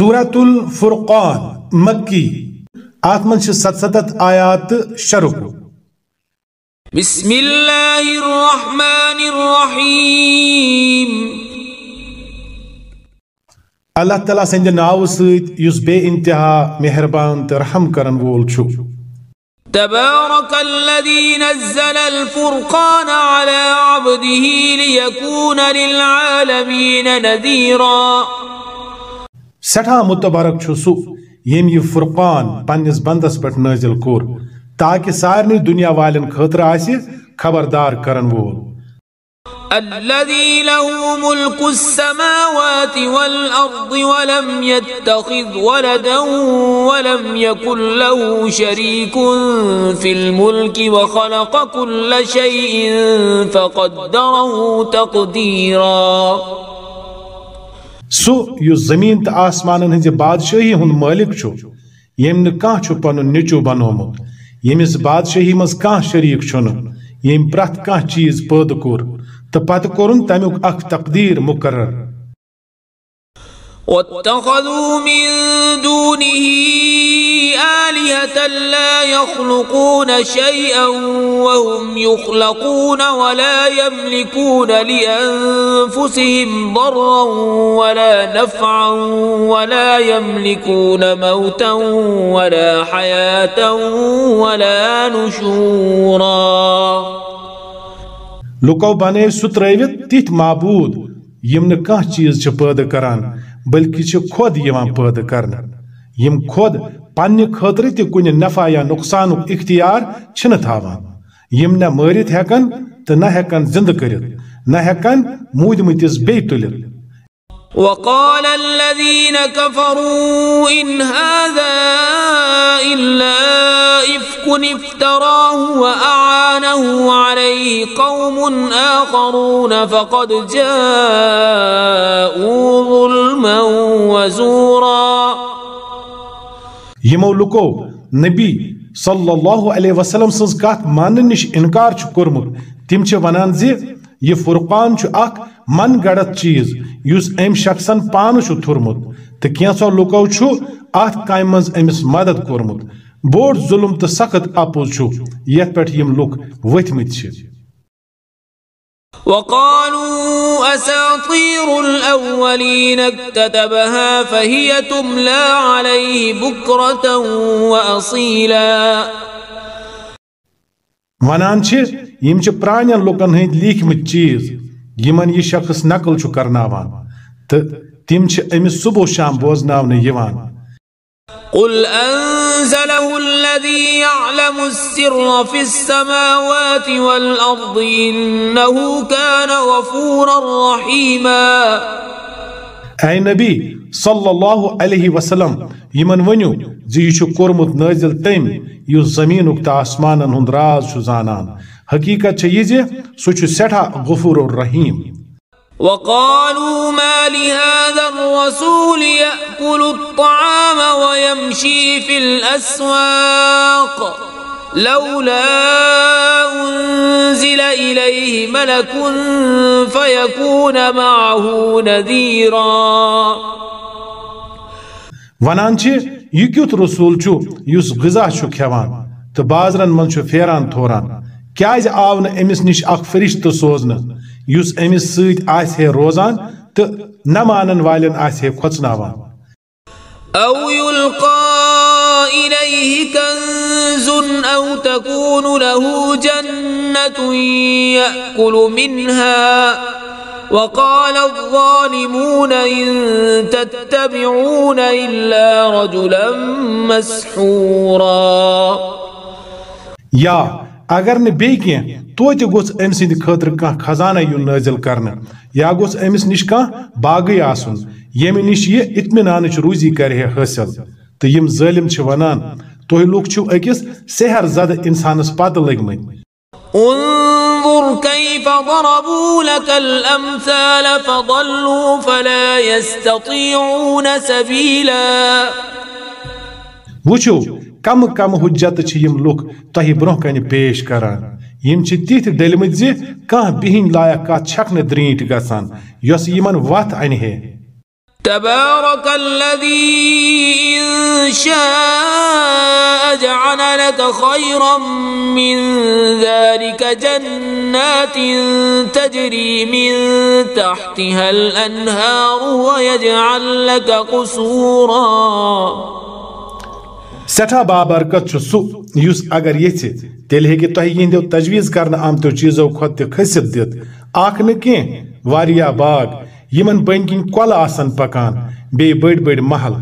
سورة الفرقان مكي آتمن شو ستستت آيات شرق بسم الله الرحمن الرحيم اللہ تعالیٰ سند ناو سۭتۍ یُس بے انتہا مہربان تہٕ رحم کرن وول چھُ۔ تبارك الذي نزل الفرقان على عبده ليكون للعالمين نذيرا سٹھا متبرک چھُ سُہ ییٚمۍ یہِ فرقان پننِس بندس پٮ۪ٹھ نٲزِل کوٚر۔ تاکہ سارنٕے دُنیا والٮ۪ن خٲطرٕ آسہِ خبردار کرن وول۔ الذي له ملك السماوات والأرض ولم يتخذ ولدا ولم يكن له شريك في الملك وخلق كل شيء فقدره تقديرا سہ اس زمین تو آسمان ہز بادشاہی ہند مالک یم پن نیچو بنوت یمس بادشاہی مز کان شریک یم پریت کان چیز پد کور تو پتہ کورن تمیک اخ تقدیر مقرر۔ واتخذوا من دونه آلهة لا يخلقون شيئا وهم يخلقون ولا يملكون لأنفسهم ضرا ولا نفعا ولا يملكون موتا ولا حياة ولا نشورا. بنے سُہ ترٲوِتھ تِتھۍ معبوٗد نہٕ کانٛہہ چیٖز چھِ بلکہ چھ خود یوان پید کرنے یم خود پنہ خاطر تہ کن نفع یا نقصان اختیار چھن تھاوان۔ یم نہ مرت ہیکن تو نہ ہیکن زند کرت نہ ہیکن مود متس بی تلت۔ وقال الذين كفروا ان هذا إلا إفك افتراه وأعانه عليه قوم آخرون فقد جاءوا ظلما وزورا. یمو لُکو نبی صلی اللہ علیہ وسلم سٕنٛز کتھ ماننہٕ نِش انکار چھُ کوٚرمُت۔ تِم چھِ ونان زِ یہِ فرقان چھُ اکھ من گڑت چیٖز۔ یُس أمۍ شخصن پانہٕ چھُ تھوٚرمُت تہٕ کینٛژو لُکو چھُ اتھ کامہِ منٛز أمِس مدد کوٚرمُت۔ بوٚڑ ظُلم تہٕ سخت اپُز چھُ یتھ پٮ۪ٹھ یِم لُکھ ؤتھمٕتۍ چھِ۔ وقالوا أساطير الأولين اكتتبها فهي تملى عليه بكرة وأصيلا. ونان چھِ یِم چھِ پرانٮ۪ن لُکن ہٕنٛدۍ لیٖکھمٕتۍ چیٖز یِمن یہِ شخص نقل چھُ کرناوان تہٕ تِم چھِ أمِس صبح شام بوزناونہٕ یِوان۔ قل أنزله الذي يعلم السر في السماوات والأرض إنه كان غفورا رحيما. اے نبی صلی اللہ علیہ وسلم یمن ونیو زِ یہِ چھُ کوٚرمُت نٲزِل تٔمۍ یُس زمیٖنُک تہٕ آسمانن ہُنٛد راز چھُ زانان حقیٖقت چھےٚ چھُ سٮ۪ٹھاہ غفور الرحیٖم وقالوا ما لهذا الرسول يأكل الطعام ويمشي في الأسواق لولا أنزل إليه ملك فيكون معه نذيرا. ونان کیُتھ رسوٗل چھُ یُس غذا چھُ کھٮ۪وان تہٕ بازرن منٛز چھُ پھیران تھوران کیازِ أمِس نِش اکھ فرشتہٕ یُس أمِس سۭتۍ آسہِ ہے روزان تہٕ نہ مانن والٮ۪ن آسہِ ہے کھۄژناوان أو يلقى إليه كنز أو تكون له جنة يأكل منها وقال الظالمون إن تتبعون إلا رجلا مسحورا۔ یا اگر نہ بیہ توتہ گوس ام سند خاطر کھانا خزانہ یون نازل کرنا یا گوس امس نش کھانا باغی آسن۔ یم نش یہ اطمینانچ روزی ہے حاصل تو یم ظالم چھ ونان تہ لوگ چھو اکس سحر زد انسانس پتہ لگمت انظر كيف ضربوا لك الأمثال فضلوا فلا يستطيعون سبيلا۔ وچو کم کم حجت یم لوگ تہ برہ کن پیش کران۔ یم تیت ڈلمت زی کان بہن لائق کت چھک نہ درینٹ گسان یس یمن وت انہے تبارك الذي إن شاء جعل لك خيرا من ذلك جنات تجري من تحتها الأنهار ويجعل لك قصورا۔ سٹھا بابرکت سہ اگر یھ تیل ہی تہ تجویز کرنا آمت چیزو کھت تہ کھست دت اخ نہ واریاہ باغ یمن بن کن کل آسن پکان بی بڑ بڑ محل۔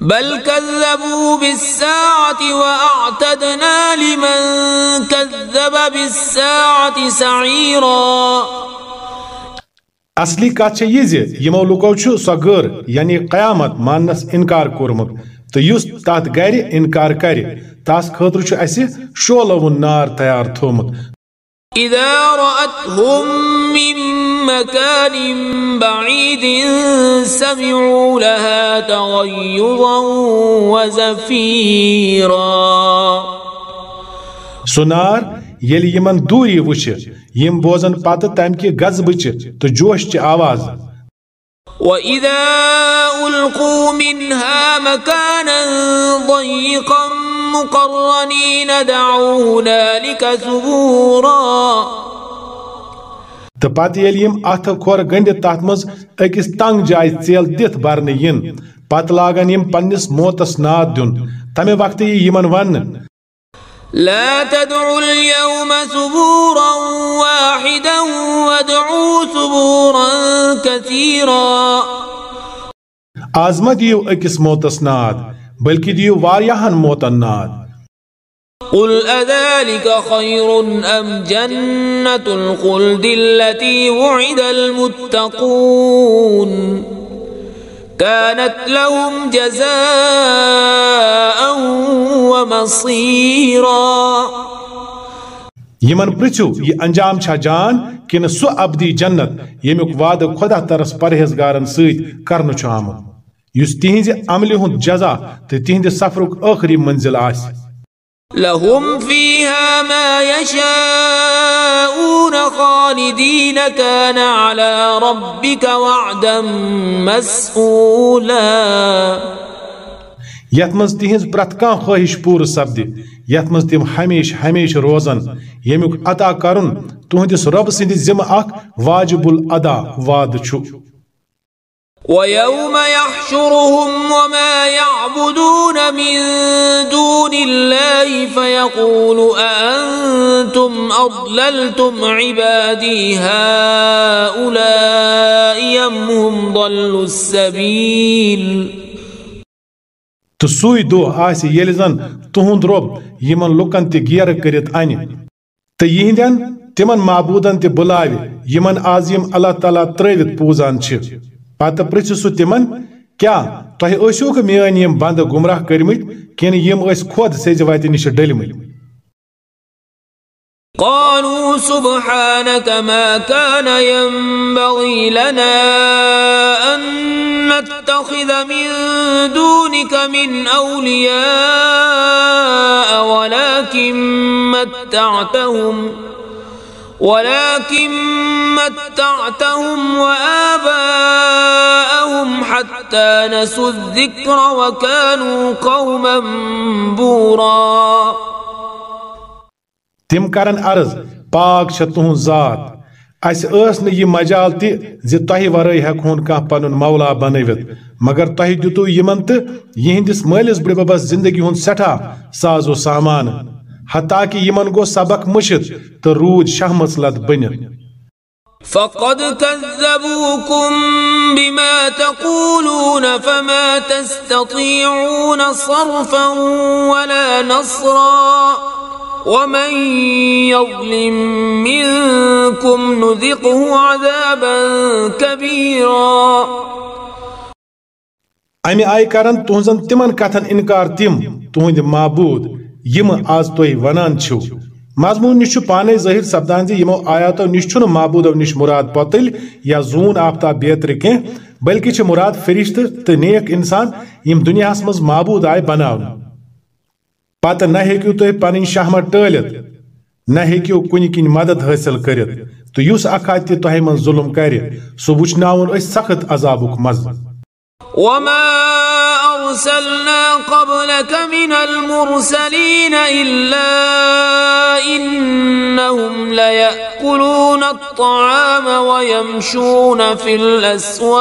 بل كذبوا بالساعة وأعتدنا لمن كذب بالساعة سعيرا اصلی کتھ یہ یمو لوکو یعنی قیامت ماننس انکار کورمت تو یس تات گری انکار کر تس خطر چھ اس شولہ نار تیار تھومت۔ اذا رأتهم من مكان بعيد سمعوا لها تغيظا وزفيرا۔ سنار یل یمن دوری وچھ یم بوزن پتہ تمکہ غضبچ تو جوش چ آواز۔ وإذا ألقوا منها مكانا ضيقا مقرنين، دعوا هنالك ثبورا. تہٕ پتہٕ ییٚلہِ یِم اَتھٕ کھۄر گٔنڈِتھ تتھ منٛز أکِس تنگ جایہِ ژیل دِتھ برنہٕ یِن، پتہٕ لاگن یِم پننِس موتس ناد دیُن۔ تمہِ وقتہٕ یی یِمن وننہٕ لا تدعوا اليوم ثبورا واحدا وادعوا ثبورا كثيرا. آز مہ دِیِو أکِس موتس ناد بلکہِ دِیِو واریاہن موتن ناد قل أذلك خير أم جنة الخلد التي وعد المتقون؟ كانت لهم جزاء ومصيرا. یمن پرچو یہ انجام چھا جان کن سو ابدی جنت ییٚمیُک وعدٕ خدا ترس پرہیزگارن سۭتۍ کرنہٕ چھُ آمُت۔ یس تِہنزِ عملہِ ہُنٛد جزا تہٕ تِہنٛدِ سفرُک ٲخری منزِل آسہِ۔ لهم فيها ما يشاءون خالدين كان على ربك وعدا منٛز تِہنٛز پرٛٮ۪تھ کانٛہہ خٲہِش پوٗرٕ سپدِ یتھ منٛز تِم ہمیشہِ روزن ییٚمیُک عطا کرُن تُہنٛدِس رۄبہٕ سٕنٛدِ ذِمہٕ اکھ واجب الادا وعدٕ چھُ۔ ويوم يحشرهم وما يعبدون من دون الله فيقول أأنتم أضللتم عبادي هؤلاء أم هم ضلوا السبيل؟ تہٕ سُے دۄہ آسہِ ییٚلہِ زن تُہُنٛد رۄب یِمن لُکن تہِ گیرٕ کٔرِتھ انہِ تہٕ یِہنٛدٮ۪ن تِمن معبوٗدن تہِ بُلاوِ یِمن آز یِم اللہ تعالیٰ ترٲوِتھ پوٗزان چھِ پتہٕ تِمن یِم بنٛدٕ گمراہ یِم نِش قالوا سبحانك ما كان ينبغي لنا أن نتخذ من دونك من أولياء ولكن متعتهم ولكن متعتهم وآباءهم حتى نسوا الذكر وكانوا قوما بورا. تِم کرن عرض پاک چھےٚ تُہنٛز ذات. اسہِ ٲس نہٕ یہِ مجال تہِ زِ تۄہہِ ورٲے ہٮ۪کہون کانٛہہ پنُن مولا بنٲوِتھ مگر تۄہہِ دِتوٗ یِمن تہٕ یِہنٛدِس مٲلِس بٕڈببس زندگی ہُنٛد سٮ۪ٹھاہ ساز و سامان حتاکہِ یِمن گوٚو سبق مٔشِتھ تہٕ روٗد شہمژ لد بٔنِتھ فقد كذبوكم بما تقولون فما تستطيعون صرفا ولا نصرا. ومن يظلم منكم نذقه عذابا كبيرا. امہِ آیہِ کرن تُہنٛزن تِمن کتھن انکار تِم تُہنٛدِ معبوٗد یِم آز تُہۍ ونان چھِو۔ مضمون نش پانے ظٲہر سپدان زِ یِمو آیاتو نش چھُنہٕ نش مُراد پۄتٕلۍ یا زوٗن آفتاب بیترِ کینٛہہ، بلکہِ چھِ مُراد فرشتہٕ تہٕ نیک اِنسان یِم دُنیاہس منٛز معبوٗد آیہِ بناونہٕ۔ پتہٕ نہ ہیٚکِو تُہۍ پنٕنۍ شہمت ٹٲلِتھ، نہ ہیٚکِو کُنہِ کِنۍ مدد حٲصِل کٔرِتھ۔ تو یس اکات تہ من ظلم کر، سہ وچناون أسۍ سخت عذابک مزٕ۔ وما أرسلنا قبلك من المرسلين إلا إنهم ليأكلون الطعام ويمشون في الأسواق.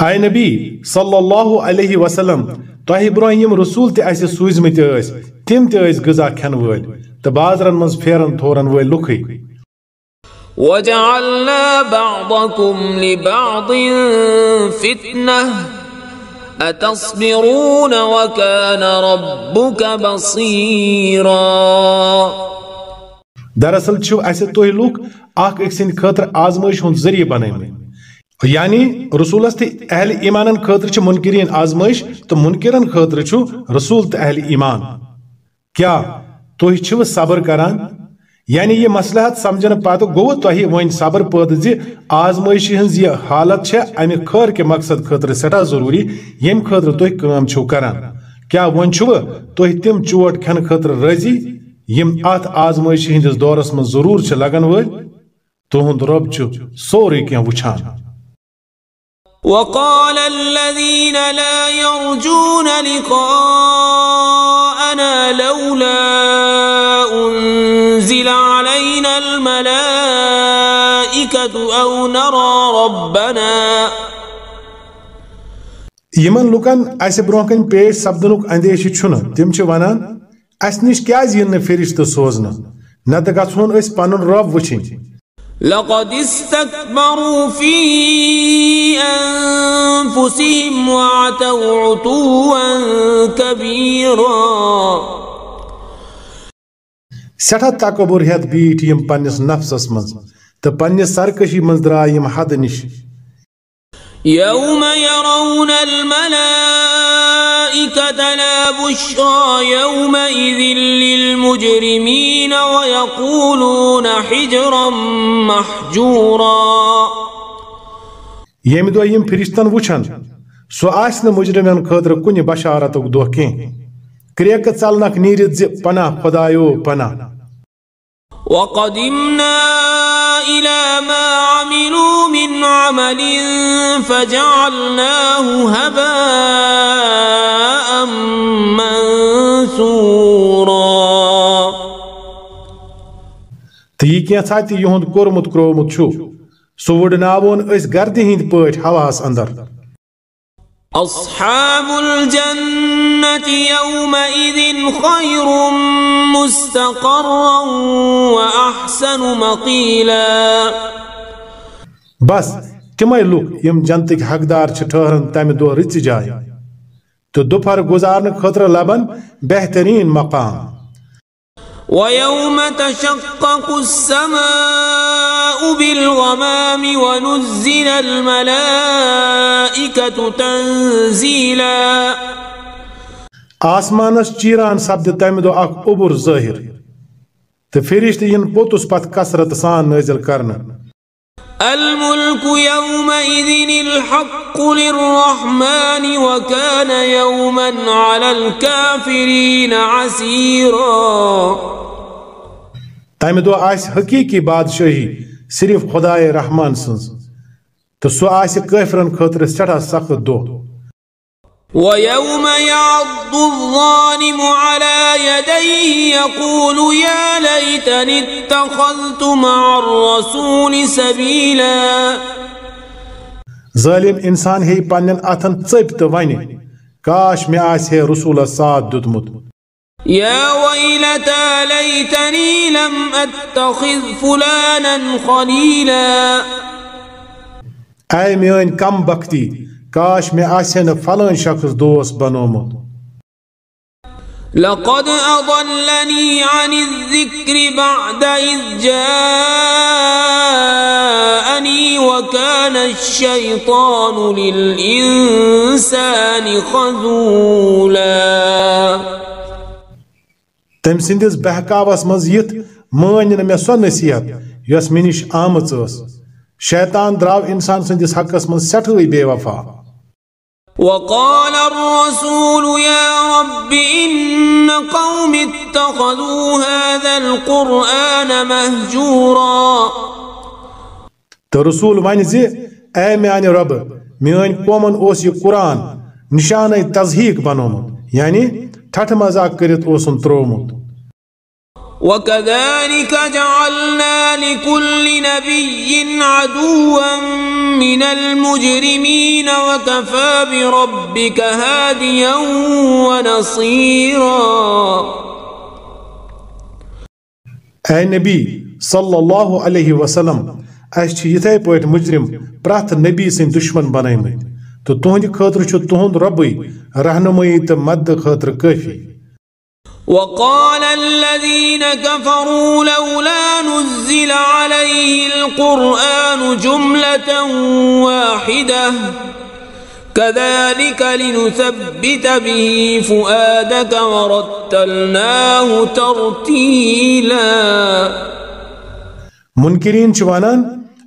آي نبي صلى الله عليه وسلم تۄہہِ یِم رسوٗل تہِ اَسہِ سوٗزمٕتۍ تِم تہِ ٲسۍ غذا کھٮ۪ن وٲلۍ منٛز پھیرن تھورن وٲلۍ لُکھٕے وجعلنا بعضكم لبعض فتنة. أتصبرون وكان ربك بصيرا. دراصل چھو اسہِ تُہۍ لُکھ اکھ أکۍ سٕنٛدِ خٲطرٕ آزمٲیش ہُنٛد ذٔریعہٕ بنٲومٕتۍ یعنی رسولس تہ اہل ایمانن خاطر چھ منکرین آزمائش تو منکرن خاطر چھ رسول تہ اہل ایمان۔ کیا تھی چھو صبر کران؟ یعنی یہ مصلحت سمجھن پتہ گو تہ ون صبر پٲدٕ زِ آزمائش ہنز یہ حالت چھ امہ خیر کے مقصد خاطر سٹھاہ ضروری یم خاطر تھی کٲم چھو کران۔ کیا ون چھو تھی تم چوٹ کھن خاطر راضی یم ات آزمائش ہندس دورس من ضرور چھ لگن وٲلۍ؟ تہنٛد رب چھ سورُے کینٛہہ وٕچھان۔ وقال الذين لا يرجون لقاءنا لولا أو نرى ربنا. یمن لوکن اسہ برونٛہہ کن پیش سپدنُک اندیشہِ چھُنہٕ تِم چھِ ونان اسہِ نِش کیازِ یِن فرشتہٕ سوزنہٕ نتہٕ گژھہون أسۍ پنُن رب وٕچھِنۍ لقد استكبروا في أنفسهم وعتوا عتوا كبيرا. سٹھا تکبر ہیت بیٹ یم پنس نفسس من۔ تو پنس سرکشی من درا یم حد نش يوم يرون الملائكة لا بشرى يومئذ للمجرمين ويقولون حجرا محجورا. یم دو یم فرشتن وچھن سو آس مجرمن خاطر کن بشارتک دہ کی کریک ژلنک نیرت ز پناہ خدایو پناہ وقدمنا إلى ما عملوا من عمل فجعلناه هباء منثورا. تي كينسا تي يهند كورمت كرومت شو. سو وڈناون إس گرد ہند پٲٹھۍ ہواس أندر. أصحاب الجنة يومئذ خير مستقرا وأحسن مقيلا. بس تمے لوک یم جنتک حقدار چھ ٹھہرن تمہ دو رچ جائے تو دوپہر گزارن خطر لبن بہترین مقام. ويوم تشقق السماء بالغمام ونزل الملائكة تنزيلا. آسمانس چیران سپد تمہ دو اخ اوبر ظاہر تو فرشت ین پوتس پت کسرت سان نازل کرنا الملك يومئذ الحق للرحمن وكان يوما على الكافرين عسيرا. تمہ دہ آس حقیقی بادشاہی صرف خدائے رحمان سنز تو سو آس کافرن خاطر سٹھا سخت دہ ويوم يعض الظالم على يديه يقول يا ليتني اتخذت مع الرسول سبيلا. ظالم انسان ہے پنن اتن ژپ تو ونہ کاش مے آس ہے رسول ساتھ دتمت يا ويلتى ليتني لم أتخذ فلانا خليلا. أي میون کم بختی کاش میں آسن فلان شخص دوست بنومت لقد أضلني عن الذكر بعد إذ جاءني وكان الشيطان للإنسان خذولا. تم سندس بہکاوس مز یت مان مے سو نصیحت یس مے نش آمت شیطان دراو انسان سندس حقس من سٹھوئی بے وفا وقال الرسول يا رب إن قوم اتخذوا هذا القرآن مهجورا تو رسول ون زِ اے میانہِ رۄبہٕ میٲنۍ قومن اوس یہِ قرآن نشانٕے تزہیٖق بنومُت یعنی ٹھٹھٕ مزاق کٔرِتھ اوسُن تروومُت وكذلك جعلنا لكل نبي عدوا من المجرمين وكفى بربك هاديا ونصيرا۔ اے نبی صلی اللہ علیہ وسلم اس یتھے پٲٹھۍ مجرم پرٛٮ۪تھ نبی سٕنٛدۍ دشمن بنٲومٕتۍ تہٕ تُہنٛدِ خٲطرٕ چھُ تُہنٛد رۄبٕے رہنمٲیی تہٕ مدد خٲطرٕ کٲفی۔ وقال الذين كفروا لولا نزل عليه القرآن جملة واحدة كذلك لنثبت به فؤادك ورتلناه ترتيلا. منکرین چھِ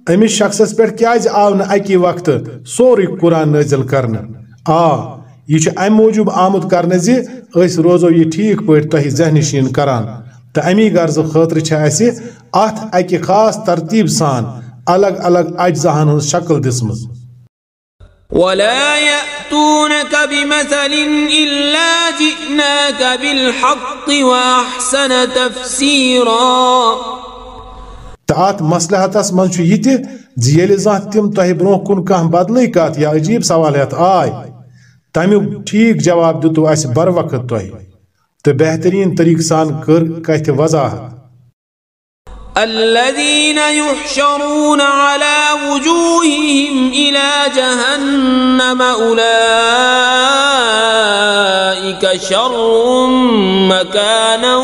ونان أمس شخصس پٮ۪ٹھ کیٛازِ آو نہٕ اکی وقتہٕ سورُے قرآن نٲزِل کرنہٕ آ یہ ام موجود آمد کرنے زی اس روزو یہ ٹھیک پٲٹھۍ تۄہہِ ذہنشیٖن کران تہٕ امی غرض خٲطرٕ چھِ اَسہِ اتھ خاص ترتیٖب سان الگ الگ اجزاہن ہٕنٛز شکل دِژمٕژ ولا يأتونك بمثل إلا جئناك بالحق وأحسن تفسيرا تو ات مسلحتس چھو یہ زان تم تہ برو کن کھانا بدل کات یا عجیب سوال ہتھ آئے تمیو ٹھیک جواب دتو اس بر وقت تہ تو بہترین طریقہ سان کر کہتے وضاحت الذين يحشرون على وجوههم إلى جهنم أولئك شر مكانا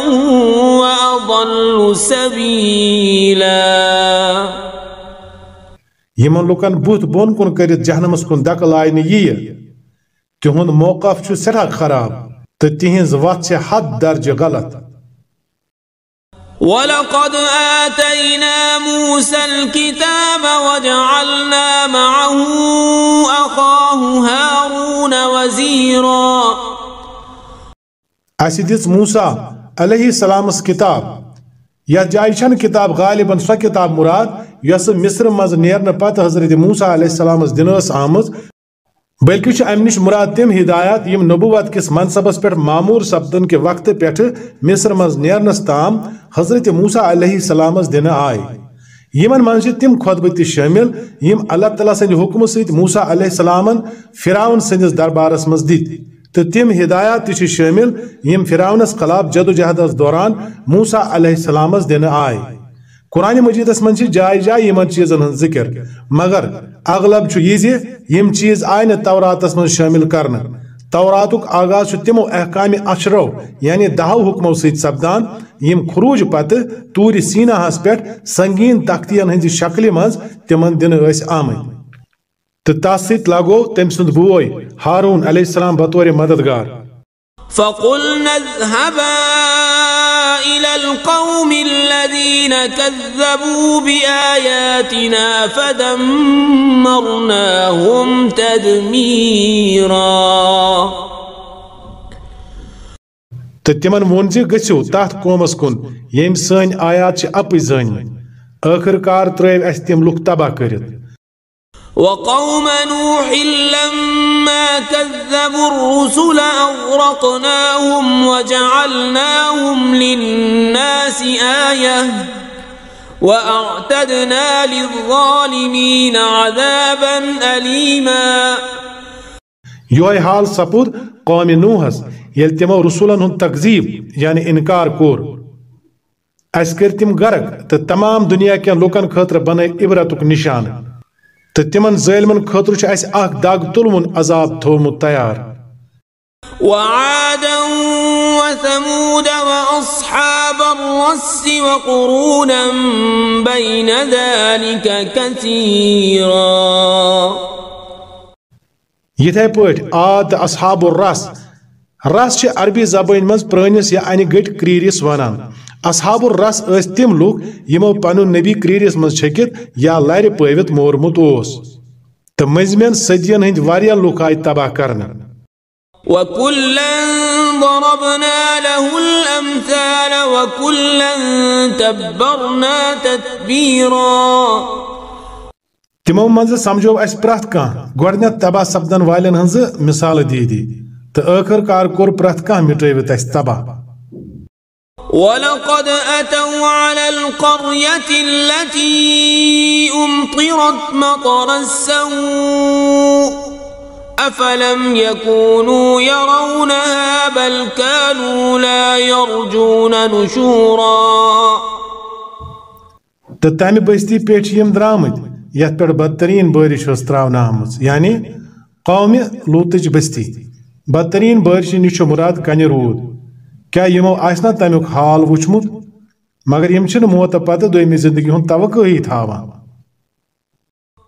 وأضل سبيلا. یمن لُکن بُتھ بۄن کُن کٔرِتھ جہنمس کُن دکہٕ لاینہٕ یِیہِ تہند موقف چھُ سٮ۪ٹھاہ خراب. وتھ چھِ حد درجہِ غلط. ولقد آتينا موسى الكتاب وجعلنا معه أخاه هارون وزيرا اَسہِ دِژ موسا علیہ السلامس کِتاب یتھ جایہِ چھنہٕ کِتاب غالبن سۄ کِتاب مُراد یۄسہٕ مصر منٛز نیرنہٕ پتہٕ حضرت موسا علیہ السلامس دِنہٕ ٲس آمٕژ بلکہ ام نش مراد تم ہدایات یم نبوت کس منصبس پہ معمور سپدن کے وقت پہ مصر مز نیرنس تام حضرت موسا علیہ السلام دن آئے یمن من تم خطبہ تہ شامل یم اللہ تعالیٰ سند حکم ست موسا علیہ السلام فراؤن سندس دربارس مز دت تو تم ہدایات تہ شامل یم فراؤنس خلاف جدوجہد دوران موسا علیہ السلام دن آئے قرآن مجیدس من جائے جائے یمن چیزن ہن ذکر مگر اغلب یہ یم چیز آئی نا توراتس من شامل کرنا توراتک آغاز تمو احکام اشرو یعنی دہو حکمو ست سپدان یم خروج پتہ تور سینہ ہس پہ سنگین تختین ہند شکل مز تمن دن آمت تو تس ست لگو تم سند بوے ہارون علیہ السلام بطور مددگار فقلنا اذهبا إلى القوم الذين كذبوا بآياتنا فدمرناهم تدميرا. تہٕ تِمن ووٚن زِ گٔژھِو تتھ قومس کُن ییٚمۍ سٲنۍ آیات چھِ اپٕز زٲنۍمٕتۍ ٲخٕر کار ترٛٲوۍ اَسہِ تِم لُکھ تباہ کٔرِتھ وقوم نوح لما كذبوا الرسل أغرقناهم وجعلناهم للناس آية وأعتدنا للظالمين عذابا أليما. يوي حال سپود قوم نوحس يل تمو رسولن هن تكذيب يعني إنكار كور. اس کر تم غرق تمام دنیا کیا لوکن خاطر بنائے عبرتک نشان. تو تمن ظالمن خاطر چھ اس اخ داغ تلمن عذاب تھومت تیار وعادا وثمود وأصحاب الرس وقرونا بين ذلك كثيرا. یتھے پٲٹھۍ آد اصحاب الرس رس چھِ عربی زبٲنۍ منٛز پرٲنِس یا انہِ گٔٹۍ کریٖرِس ونان اصحاب الرس اس تم لوگ یمو پنن نبی کریرس مز چھکت یا لر پٲوِتھ مورمت اوس۔ تو مزمین صدین ہند واریاہ لوک آئی تباہ کرنے وكلا ضربنا له الأمثال وكلا تبرنا تتبيرا تمو منز سمجھو اس پرت کان گۄڈنیٚتھ تباہ سپدن والٮ۪ن ہٕنٛزٕ مثال دی دی تہٕ ٲخر کار کوٚر اَسہِ تباہ۔ ولقد أتوا على القرية التي أمطرت مطر السوء أفلم يكونوا يرونها بل كانوا لا يرجون نشورا تہٕ تمہِ بستی پٮ۪ٹھ چھِ یِم درٛامٕتۍ یتھ پٮ۪ٹھ بدترین بٲرِش ٲس تراونہٕ آمٕژ یعنی قومہِ مُراد کنہِ روٗد کیٛاہ یِمو آسہِ نا تمیُک حال وٕچھمُت مگر یِم چھِنہٕ موتہٕ پتہٕ دوٚیمہِ زندگی ہُنٛد توقعی تھاوان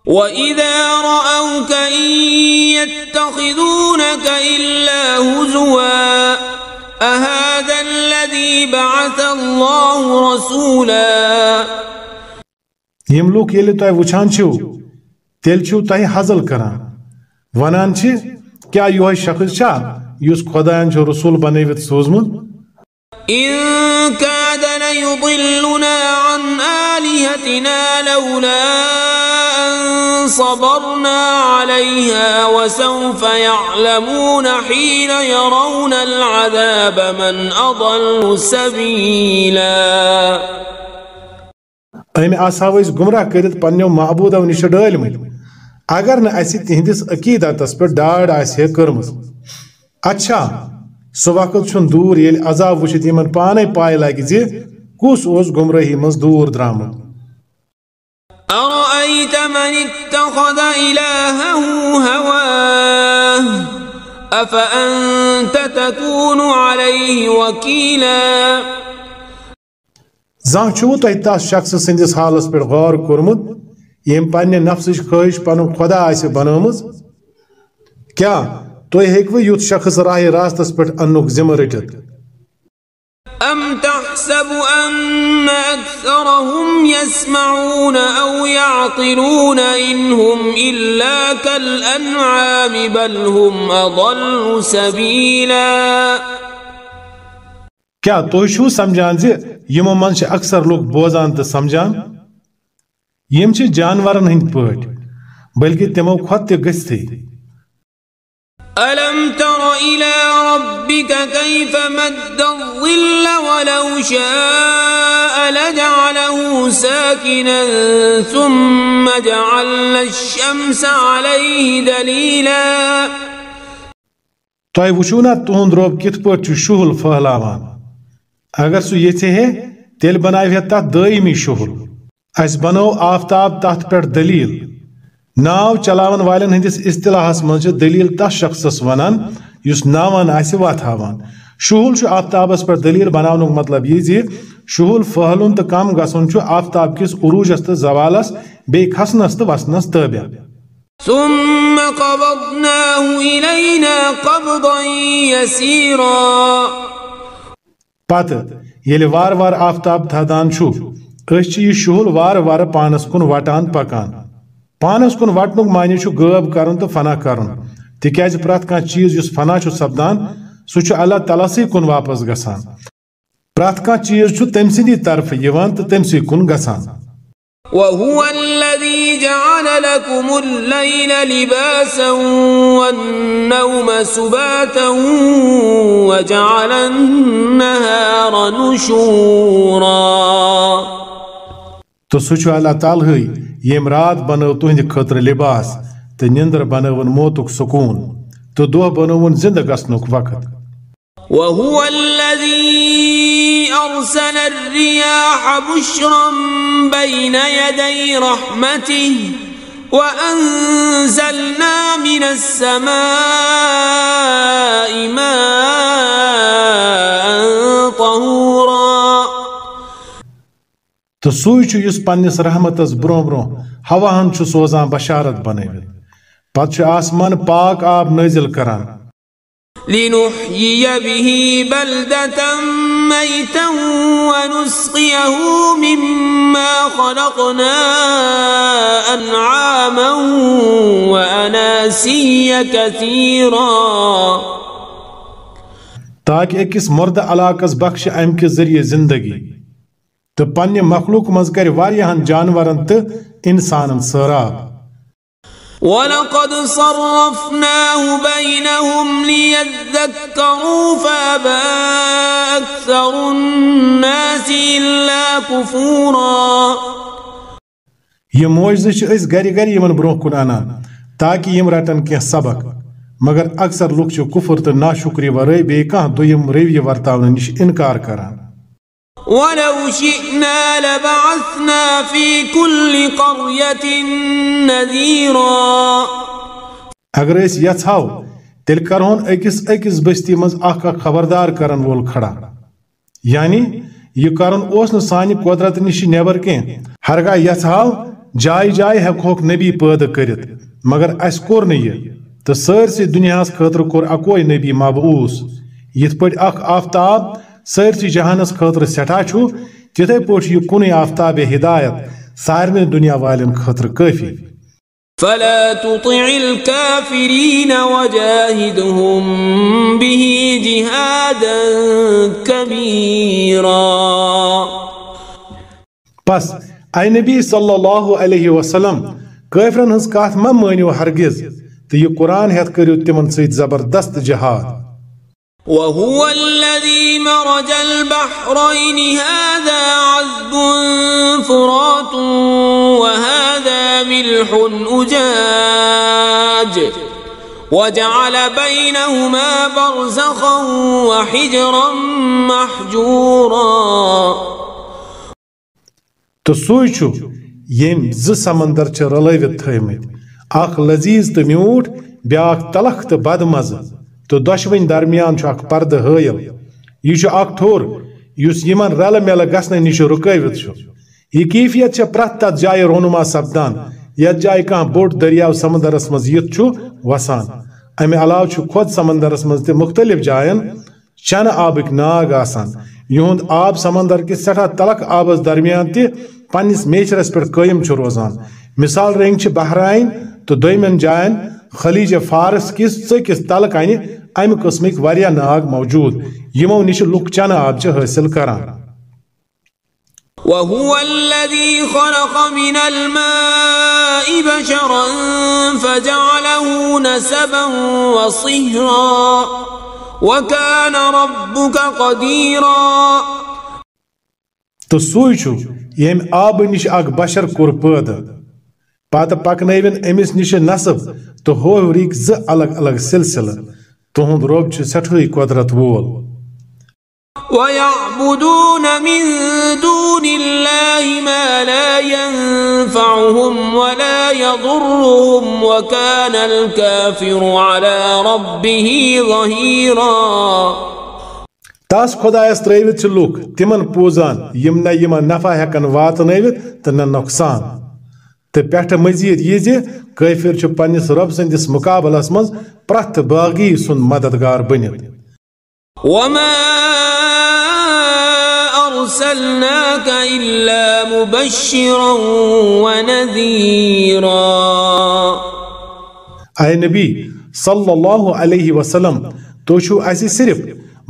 وإذا رأوك إن يتخذونك إلا هزوا أهذا الذي بعث الله رسولا؟ يم لوك يلي تۄہہِ وٕچھان چھِو تیٚلہِ چھِو تۄہہِ حزل کران۔ ونان چھِ کیٛاہ یِہوے شخص چھا یُس خۄدایَن چھُ رسول بنٲوِتھ سوٗزمُت إن كاد ليضلنا عن آلهتنا لولا صبرنا عليها وسوف يعلمون حين يرون العذاب من أضل سبيلا. أمي آساو أسۍ گمراہ کٔرِتھ پننیو معبوٗدو نِش ڈٲلمٕتۍ اگر نہٕ اسہِ تِہنٛدِس عقیٖدتس پٮ۪ٹھ ڈاڈ آسہِ کٔرمٕژ اچھا سُہ وقت چھُنہٕ دوٗر ییٚلہِ عذاب وٕچھِتھ یِمن پانے پاے لگہِ زِ کُس اوس گمرٲہی منٛز دوٗر درٛامُت أرأيت من اتخذ إلهه هواه؟ أفأنت تكون عليه وكيلا؟ زان چھُو تۄہہِ تس شخص سٕنٛدِس حالس پٮ۪ٹھ غور کوٚرمُت ییٚمۍ پننہِ نفسٕچ خٲہِش پنُن خۄدا آسہِ بنٲومٕژ کیٛاہ تُہۍ ہیٚکوٕ یُتھ شخص راہہِ راستس پٮ۪ٹھ اننُک ذِمہٕ رٔٹِتھ۔ أم تحسب أن أكثرهم يسمعون أو يعقلون إن هم إلا كالأنعام بل هم أضل سبيلا۔ کیا تُہۍ چھُو سمجھان زِ یِمو منٛز چھِ اکثر لُکھ بوزان تہٕ سمجھان؟ یِم چھِ جانورن ہٕنٛدۍ پٲٹھۍ بلکہِ تِمو کھۄتہٕ تہِ گٔژھتھٕے۔ ألم تر إلى ربك كيف مد الظل ولو شاء لجعله ساكنا ثم جعلنا الشمس عليه دليلا. تۄہہِ وٕچھو نا تُہُنٛد رۄب کِتھ پٲٹھۍ چھُ شُہُل پھٔہلاوان اگر سُہ یژھِ ہے تیٚلہِ بناوِ ہے شُہُل آفتاب تتھ پٮ۪ٹھ دلیٖل ناو چلاون والن ہندس اصطلاحس من دلیل تس شخصس ونان یس ناوان آسہِ وتھاوان شہول چھُ آفتابس پٮ۪ٹھ دلیل بناونُک مطلب یہِ زِ شہول پھہلُن تہٕ کم گژھُن چھُ آفتاب کِس عروٗجس تہٕ زوالس بیٚیہِ کھسنس تہٕ وسنس تٲبع ثم قبضناه إلينا قبضا يسيرا۔ پتہٕ ییٚلہِ وارٕ وارٕ آفتاب تھدان چھُ أسۍ چھِ یہِ شُہُل وارٕ وارٕ پانس کُن وٹان پکان۔ پانس کن وٹنک معنی چھ غٲب کرن تو فنا کرن۔ تکیاز پرت کانٛہہ چیز یس فنا سپدان سُہ اللہ تعالیٰ سی کُن واپس گژھان۔ پرت کانٛہہ چیز سٕنٛدی طرفہٕ یِوان تہٕ تٔمۍ سٕے کُن گژھان۔ وهو الذي جعل لكم الليل لباسا والنوم سباتا وجعل النهار نشورا۔ تو سُہ اللہ تعالیٰ یم رات بنو تہند خطر لباس تو نندر بنون موتک سکون تو دہ بنون زندہ گسنک وقت وهو الذي أرسل الرياح بشرا بين يدي رحمته وأنزلنا من السماء ماء تو سُے چھُ یُس پننِس رحمتس برٛونٛہہ برٛونٛہہ ہواہن چھُ سوزان بشارت بنٲوِتھ پتہٕ چھُ آسمان پاک آب نٲزِل کران لنحيي به بلدة ميتا ونسقيه مما خلقنا أنعاما وأناسي كثيرا تاکہ أکس مرد علاقس بخش أمہِ کہِ ذریعہ زندگی تہٕ پننہِ مخلوق منٛز کرِ واریاہن جانورن تہٕ انسانن سٲراب ولقد صرفناه بينهم ليذكروا فأبى أكثر الناس إلا كفورا۔ یہ موجزٕ چھِ أسۍ گرِ گرِ یِمن برونٛہہ کُن انان تاکہِ یِم رٹن کینٛہہ سبق۔ مگر اکثر لُکھ چھِ کُفر تہٕ ناشُکری ورٲے بیٚیہِ کانٛہہ دوٚیِم رویہِ ورتاونہٕ نِش انکار کران۔ ولو شئنا لبعثنا في كل قرية نذيرا. اگر أسۍ یژھاو تیٚلہِ کرہون أکِس أکِس بستی منٛز اکھ اکھ خبردار کرن وول کھڑا. یعنی یہِ کرُن اوس نہٕ سانہِ قۄدرت نِش نٮ۪بر کینٛہہ ہرگاہ یژھاو جایہِ جایہِ ہٮ۪کہوکھ نبی پٲدٕ کٔرِتھ. مگر اَسہِ کوٚر نہٕ یہِ. تہٕ سٲرسٕے دُنیاہس خٲطرٕ کوٚر اکوے نبی مبعوث. یِتھ پٲٹھۍ اکھ آفتاب سٲرسٕے جہانس خٲطرٕ سٮ۪ٹھاہ چھُ تِتھے پٲٹھۍ یہِ کُنُے آفتاب ہدایت سارنٕے دُنیا والٮ۪ن خٲطرٕ کٲفی۔ فلا تطع الكافرين وجاهدهم به جهادا كبيرا۔ پس اے نبی صلی اللہ علیہ وسلم کٲفرن ہٕنٛز کتھ مہ مٲنِو ہرگز تہٕ یہِ قرآن ہٮ۪تھ کٔرِو تِمن سۭتۍ زبردست جہاد۔ وهو الذي مرج البحرين. هذا عذب فرات وهذا ملح أجاج. وجعل بينهما برزخا وحجرا محجورا. تہٕ سُے چھُ ییٚمۍ زٕ سمندر چھِ رلٲوِتھ تھٲومٕتۍ اکھ لذیذ تہٕ میوٗٹھ بیاکھ تلخ تہٕ بدمزٕ تو دشوین درمیان اخ پرد حائل یہ تھور اس رل مل گھنے نش رکوت یہ کیفیت پریت تر جائے رونما سپدان یت جائے کھانا بوڑ دریاو سمندرس مز یت وسان امہ علاوہ خود سمندرس مز مختلف جائن چن آبک ناگ آسان یہند آب سمندر کس سٹھا تلک آبس درمیان تہ پنس میچرس پہ قائم روزان مثال رنگ بحرائن تو دن جائن خلیج فارس کس ثقس تلک انہ امہِ قٕسمٕکۍ واریاہ ناگ موجوٗد یِمو نِش لُکھ چنہٕ آب چھِ حٲصِل کران وهو الذي خلق من الماء بشرا فجعله نسبا وصهرا. وكان ربك قديرا. تہٕ سُے چھُ ییٚمۍ آبہٕ نِش اکھ بشر کوٚر پٲدٕ پتہٕ پکنٲوِن أمِس نِش نصب تہٕ ہووریکۍ زٕ الگ الگ سلسلہٕ تُہُنٛد رۄب چھُ سٮ۪ٹھٕے قۄدرت وول ويعبدون من دون الله ما لا ينفعهم ولا يضرهم وكان الكافر على ربه ظهيرا. تس خۄدایس ترٲوِتھ چھِ لُکھ تِمن پوٗزان یِم نہ یِمن نفع ہٮ۪کن واتنٲوِتھ تہٕ نہ تو پہ مزید یہ زی کافر پنس رب سندس مقابلس من پرت باغی سن مددگار بنت اے نبی صلی اللہ علیہ وسلم تو چھو صرف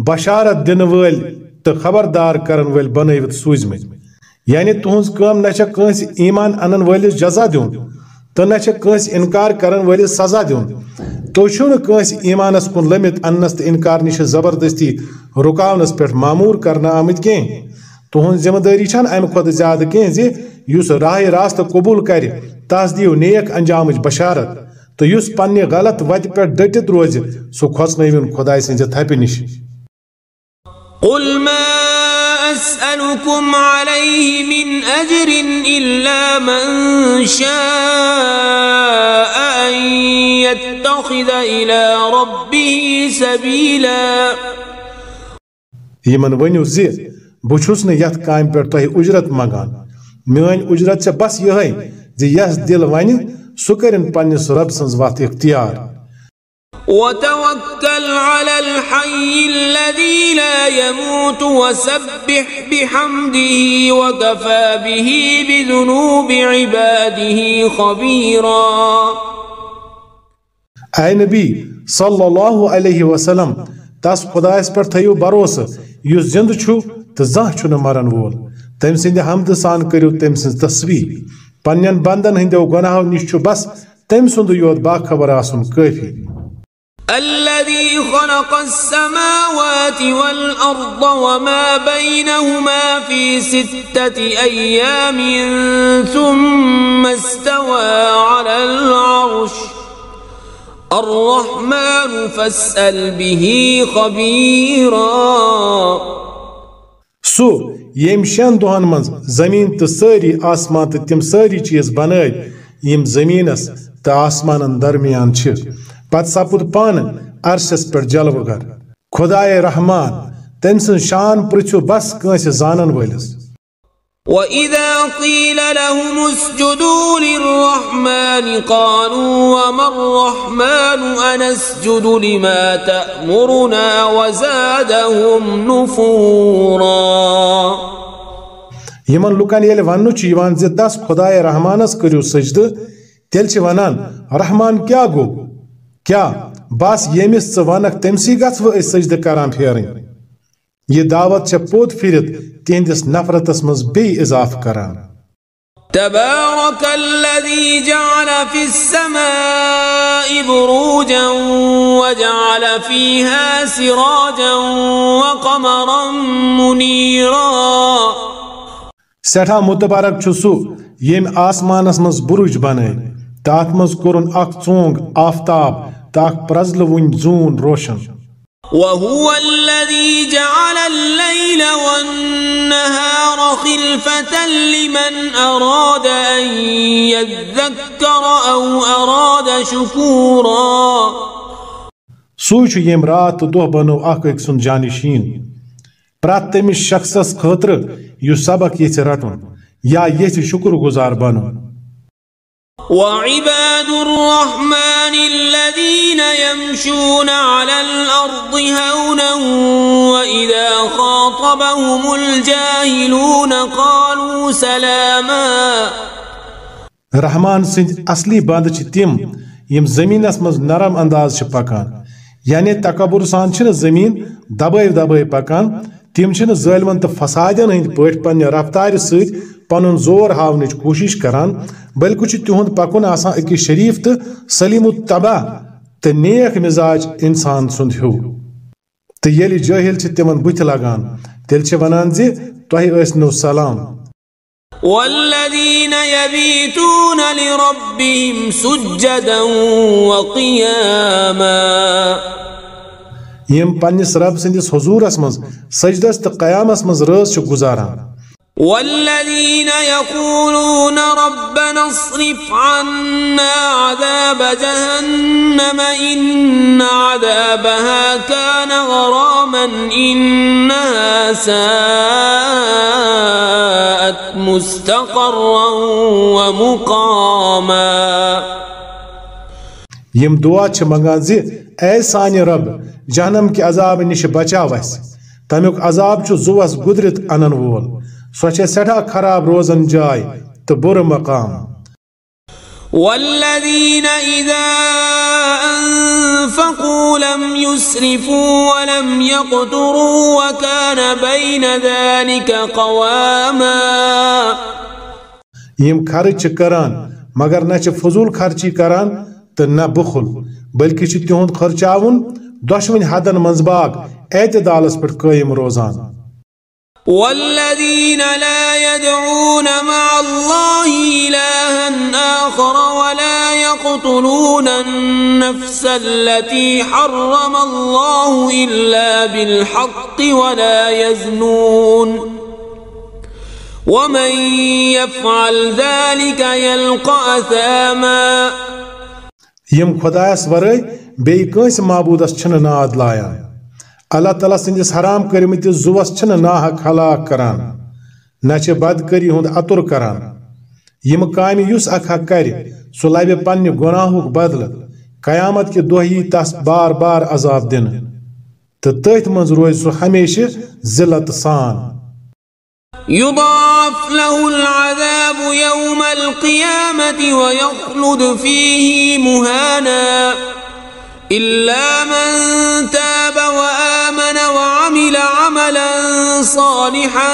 بشارت دن ول تو خبردار کرن ول بنوت سوزمت یعنی تہذ کم نہ کنس ایمان انن ولس جزا دون تو نہ کنس انکار کرن ولس سزا دون تو کنس ایمانس کن لمت انس تو انکار نش زبردستی رکاونس پہ معمور کرنا آمت کی تہن ذمہ داری امہ کھت زیادہ کی زس راہ راست قبول کر، تس دیو نیک انجام بشارت تو اس پنہ غلط وتہ پہ ڈٹت روز، سہ کھوچن خدا سند تھپہ نش۔ قل ما أسألكم عليه من أجر إلا من شاء أن يتخذ إلى ربه سبيلا. یِمن ؤنِو زِ بہٕ چھُس نہٕ یتھ کامہِ پٮ۪ٹھ تۄہہِ اُجرت منٛگان میٲنۍ اُجرت چھےٚ بس یِہے زِ یس دِل ونہِ سُہ کٔرِن پننِس رۄب سٕنٛز وتھ اختیار وتوكل على الحي الذي لا يموت وسبح بحمده وكفى به بذنوب عباده خبيرا. اے نبی صلی اللہ علیہ وسلم تس خدایس پر تھیو بھروسہ یس زند تو زانہ چھو مرن وول. تم سند حمد سان کرو تم سن تصویر پنن بندن ہندو گناہو نش بس تم سند یوت باخبر آسن کافی الذي خلق السماوات والأرض وما بينهما في ستة أيام ثم استوى على العرش. الرحمن فاسأل به خبيرا. سو یم شن دہن من زمین تو ساری آسمان تو تم ساری چیز یم زمینس تو آسمان درمیان چھ پت سپد پان عرشس پر جلو گر خدائے رحمان تم سن شان پرچو بس کنس زانن ولس وإذا قيل لهم اسجدوا للرحمن قالوا وما الرحمن أنسجد لما تأمرنا وزادهم نفورا۔ یمن لکن یل ونو چھ یوان زِ تس خدائے رحمانس کٔرِو سجدٕ تیٚلہِ چھِ ونان رحمان کیٛاہ گوٚو کیا بس یمس ثہ ونک تمسی گھو اس سجدہ کران پھیرن یہ دعوت چھ پوت پھرت تہندس نفرتس مز بی اضاف کران۔ تبارك الذي جعل في السماء بروجا وجعل فيها سراجا وقمرا منيرا سٹھا متبارک چھو سو یم آسمانس مز بروج بنائیں تاتھ منٛز کوٚرُن اکھ ژونٛگ آفتاب تاک پرزل ون زون روشن وهو الذي جعل الليل والنهار خلفة لمن أراد أن يذكر أو أراد شكورا سوچ یم رات دہ بنو اخ اک سن جانشین پرات تمس شخصس خاطر یو سبق رٹن یا یہ شکر گزار بنو وعباد الرحمن الذين يمشون على الأرض هونا وإذا خاطبهم الجاهلون قالوا سلاما. رحمان سند اصلی بند چھ تم یم زمینس مز نرم انداز چھ پکان یعنی تکبر سان چھ زمین دبائی دبائی پکان تم چھ ظالمن تو فسادن ہند پٲٹھۍ پننہِ رفتارِ سۭتۍ پنن زور ہاونٕچ کوٗشِش کران بلکہ تہد پکن آسان اکس شریف تو سلیم التباہ تو نیک مزاج انسان سند ہو۔ تو یل جاہل تمن بت لگان تیل ونان زی تہ نو سلام۔ والذين يبيتون لربهم سجدا وقياما يم پنس رب سندس حضور اس مز سجدس تو قیامس مز رز چھ گزاران۔ والذين يقولون ربنا اصرف عنا عذاب جهنم إن عذابها كان غراما إنها ساءت مستقرا ومقاما. يم دعا چھ منگان زِ رب جہنم کہِ عذاب نِش بچاو اَسہِ تمیُک عذاب چھُ زُوس گُدرِتھ انن وول. سو سٹھا خراب روزن جائے تو بر مقام والذين إذا أنفقوا لم يسرفوا ولم يقتروا وكان بين ذلك قواما. يم خرچ کران مگر نہ فضول خرچی کران تو نہ بخل بلکہ تہد خرچاون دشوین حدن منزباگ اعتدالس پہ قائم روزان والذين لا يدعون مع الله إلها آخر ولا يقتلون النفس التي حرم الله إلا بالحق ولا يزنون ومن يفعل ذلك يلقى أثاما يم خدايس ورأي بيكنس معبودس چن ناد لايان اللہ تعالیٰ سندس حرام کرمتس زوس چھن ناحق ہلاک کران۔ نہ بدکری ہند اتر کران۔ یم کامہ یس اکھ حق کر سہ گناہک بدل۔ قیامت کہ دہ یی تس بار بار عذاب دن۔ تو تٔتھۍ منٛز روزِ سُہ ہمیشہ سان۔ يضاعف له العذاب يوم القيامة ويخلد فيه مهانا۔ إلا من تاب وآمن صالحا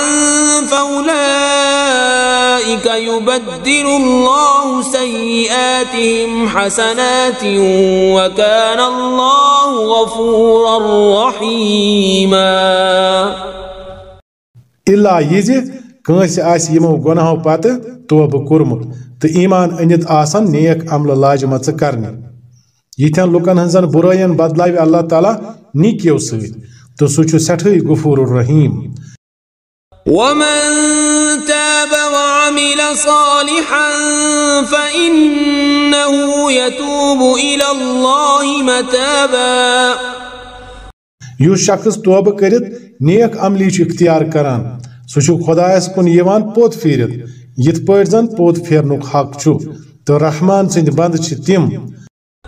فأولئك يبدل الله سيئاتهم حسنات وكان الله غفورا رحيما. إلا يزي کٲنٛسہِ آسہِ یِمو گۄناہو پتہٕ توبہٕ کوٚرمُت تہٕ ایٖمان أنِتھ آسان نیک عملہٕ لاجمژٕ کرنہِ یِتھٮ۪ن لُکن ہٕنٛزن بُرٲین بدلاوِ اللہ تعالیٰ نیٖکیو سۭتۍ تہٕ سُہ چھُ سٮ۪ٹھٕے غفوٗر الرحیٖم۔ ومن تاب وعمل صالحا فإنه يتوب إلى الله متابا۔ یُس شخص توبہٕ کٔرِتھ نیک عملی چھُ اختیار کران۔ سُہ چھُ خۄدایس کُن یِوان پوٚت پھیٖرِتھ یِتھ پٲٹھۍ زن پوٚت پھیرنُک حق چھُ۔ تہٕ رحمان سٕنٛدِ بنٛد چھِ تِم۔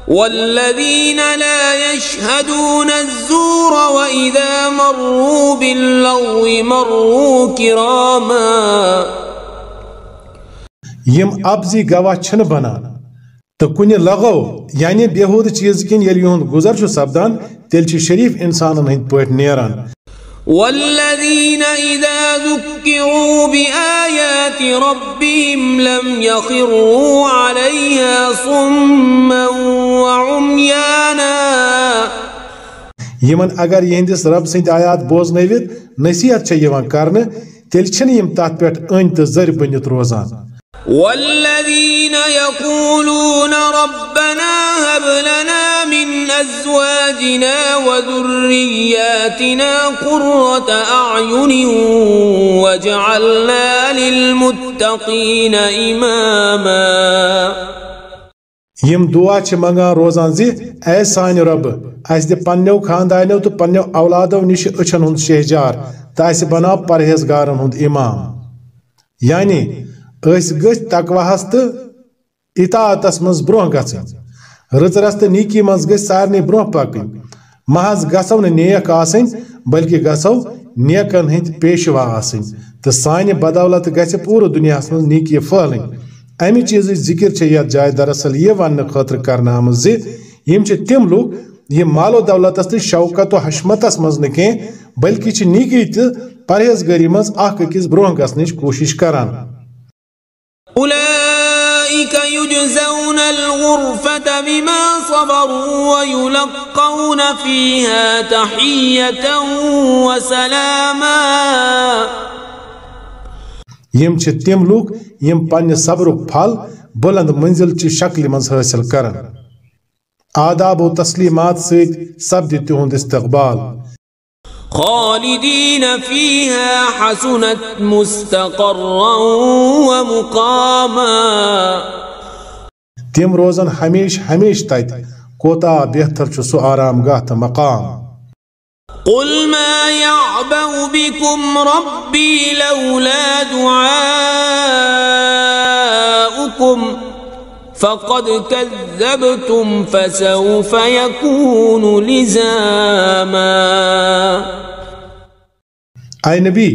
والذين لا يشهدون الزور وإذا مروا باللغو مروا كراما. يم أبزي گواہ چھنہ بنان تہٕ کُنہِ لغو یعنی بےہود چیز کِنۍ ییٚلہِ یِہُنٛد گُزر چھُ سپدان تیٚلہِ چھِ شریٖف اِنسانن ہٕنٛدۍ پٲٹھۍ نیران والذين إذا ذكروا بآيات ربهم لم يخروا عليها صما وعميانا. یمن اگر یہندس رب سند آیات بوزنوِتھ نصیحت چھے یوان کرنہٕ تیٚلہِ چھِنہٕ یِم تتھ پٮ۪ٹھ أنۍ تہٕ زٔرۍ بٔنِتھ روزان. والذين يقولون ربنا هب لنا من أزواجنا وذرياتنا قرة أعين وجعلنا للمتقين إماما. یم دعا چھ منگان روزان زی، اے سان رب، اس دِ پننیو خاندانیو تو پننیو اولادو نش اچھن ہند شہجار تہ اس بناو پرہیزگارن ہند امام۔ یعنی اس گژھ تقواہس تو اطاعتس مز برو گژھن رٕژرس تہٕ نیٖکی منٛز گژھِ سارنٕے برونٛہہ پکٕنۍ محض گژھو نہٕ نیک آسٕنۍ بلکہِ گژھو نیکن ہٕنٛدۍ پیشوا آسٕنۍ تہٕ سانہِ بدولت گژھِ پوٗرٕ دُنیاہس منٛز نیٖکی پھٲلٕنۍ امی چیز ذکر چھے یاد جائے دراصل یہ ون خاطر کرنا آمد یم چھے تم لوگ یہ مال و دولت اس شوکت و حشمتس مز نکیں بلکہ چھے نیکی تی پرہیزگری مز آخ کس بروہ گسنش کوشش کران۔ اولئیک یجزون الغرفت بما صبروا ویلقون فیها تحییتا وسلاما يم چھ تم لوگ یم پنہ صبرک پھل بلند منزل چہ شکل مز حاصل کرن. آداب و تسلیمات سۭتۍ سپدِ تہنٛد استقبال. خالدين فيها حسنت مستقرا ومقاما تم روزن ہمیش ہمیش تت کوتا بہتر چھ سو آرام گاہ مقام. قل ما يعبأ بكم ربي لولا دعاؤكم فقد كذبتم فسوف يكون لزاما اے نبی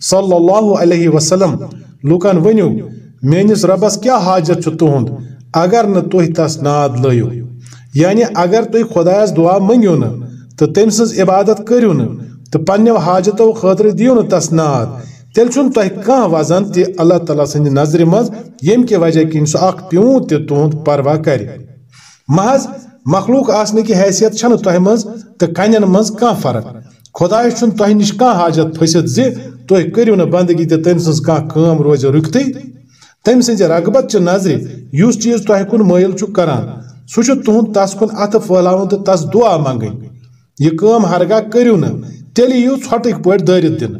صلی اللہ علیہ وسلم لوکن ونیو میانس ربس کیا حاجت چھ تہند اگر نہ تہ تس ناد لایو یعنی اگر تہ خدایس دعا منگیو نہ تو تم سز عبادت کریو نہ تو پنو حاجتو خاطر دیو نہ تس ناد تیل چھن تہ کان وزن تہ اللہ تعالی سند نظر مز یم کی وجہ کن سو اخ پیون تہ تہند پروا کر محض مخلوق آسنے کی حیثیت چھن تہ مز تہ کنن مز کان فرق خدای چھن تہ نش کان حاجت پھست زِ تُہۍ کٔرِو نہٕ بندگی تہٕ تٔمۍ سٕنٛز کانٛہہ کٲم روزِ رُکتٕے تٔمۍ سٕنٛزِ رغبت چہِ نظرِ یُس چیٖز تۄہہِ کُن مٲیل چھُ کران سُہ چھُ تس کُن اَتھٕ پھٲلاوُن تہٕ تس دُعا منٛگٕنۍ یہ کام ہرگاہ کرو نا تیل یو ٹھٹک پہ دارت دن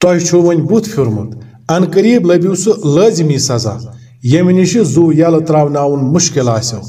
تہ ون بت پھیورمت ان قریب لبیو سہ لازمی سزا۔ یم نش زو یل تراؤن مشکل آو